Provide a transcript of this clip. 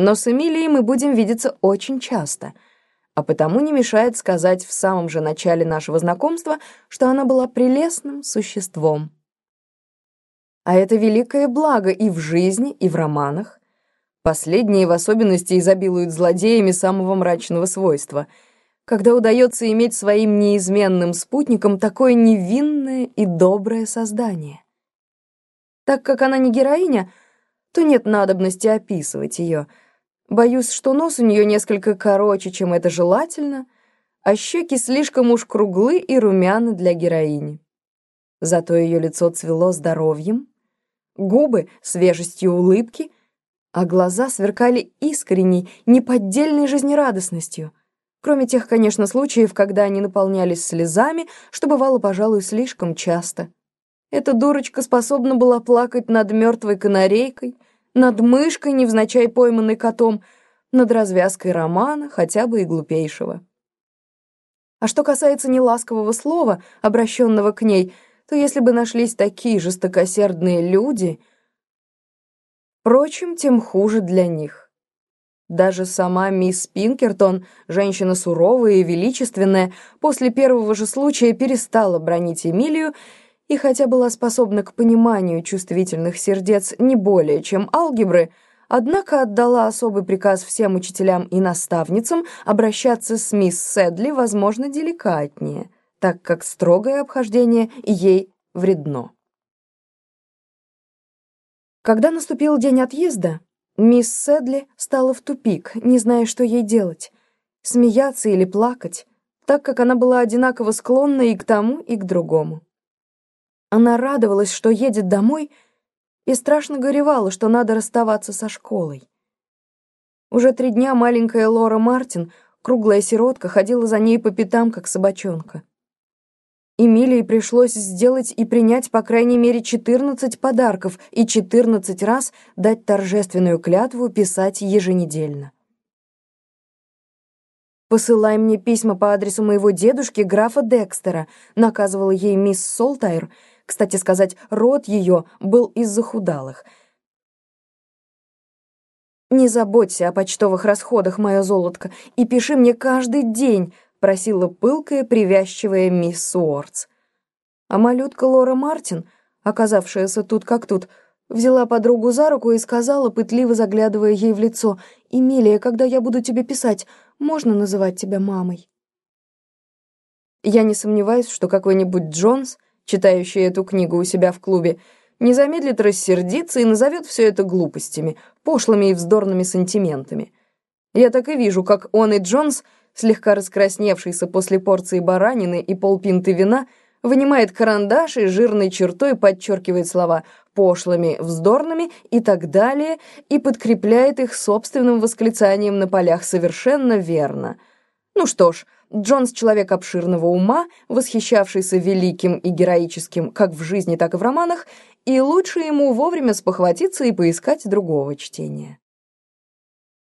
Но с Эмилией мы будем видеться очень часто, а потому не мешает сказать в самом же начале нашего знакомства, что она была прелестным существом. А это великое благо и в жизни, и в романах. Последние в особенности изобилуют злодеями самого мрачного свойства, когда удается иметь своим неизменным спутником такое невинное и доброе создание. Так как она не героиня, то нет надобности описывать ее. Боюсь, что нос у нее несколько короче, чем это желательно, а щеки слишком уж круглы и румяны для героини. Зато ее лицо цвело здоровьем, губы — свежестью улыбки, а глаза сверкали искренней, неподдельной жизнерадостностью. Кроме тех, конечно, случаев, когда они наполнялись слезами, что бывало, пожалуй, слишком часто. Эта дурочка способна была плакать над мертвой канарейкой, над мышкой, невзначай пойманной котом, над развязкой романа, хотя бы и глупейшего. А что касается неласкового слова, обращенного к ней — то если бы нашлись такие жестокосердные люди... Впрочем, тем хуже для них. Даже сама мисс Пинкертон, женщина суровая и величественная, после первого же случая перестала бронить Эмилию и хотя была способна к пониманию чувствительных сердец не более, чем алгебры, однако отдала особый приказ всем учителям и наставницам обращаться с мисс Седли, возможно, деликатнее — так как строгое обхождение ей вредно. Когда наступил день отъезда, мисс Седли стала в тупик, не зная, что ей делать, смеяться или плакать, так как она была одинаково склонна и к тому, и к другому. Она радовалась, что едет домой, и страшно горевала, что надо расставаться со школой. Уже три дня маленькая Лора Мартин, круглая сиротка, ходила за ней по пятам, как собачонка. Эмилии пришлось сделать и принять по крайней мере 14 подарков и 14 раз дать торжественную клятву писать еженедельно. «Посылай мне письма по адресу моего дедушки, графа Декстера», наказывала ей мисс Солтайр. Кстати сказать, род ее был из захудалых. «Не заботься о почтовых расходах, мое золотко, и пиши мне каждый день», — просила пылкая, привязчивая мисс Уортс. А малютка Лора Мартин, оказавшаяся тут как тут, взяла подругу за руку и сказала, пытливо заглядывая ей в лицо, «Эмилия, когда я буду тебе писать, можно называть тебя мамой?» Я не сомневаюсь, что какой-нибудь Джонс, читающий эту книгу у себя в клубе, не замедлит рассердиться и назовет все это глупостями, пошлыми и вздорными сантиментами. Я так и вижу, как он и Джонс — слегка раскрасневшийся после порции баранины и полпинты вина, вынимает карандаш и жирной чертой подчеркивает слова пошлыми, вздорными и так далее, и подкрепляет их собственным восклицанием на полях совершенно верно. Ну что ж, Джонс — человек обширного ума, восхищавшийся великим и героическим как в жизни, так и в романах, и лучше ему вовремя спохватиться и поискать другого чтения.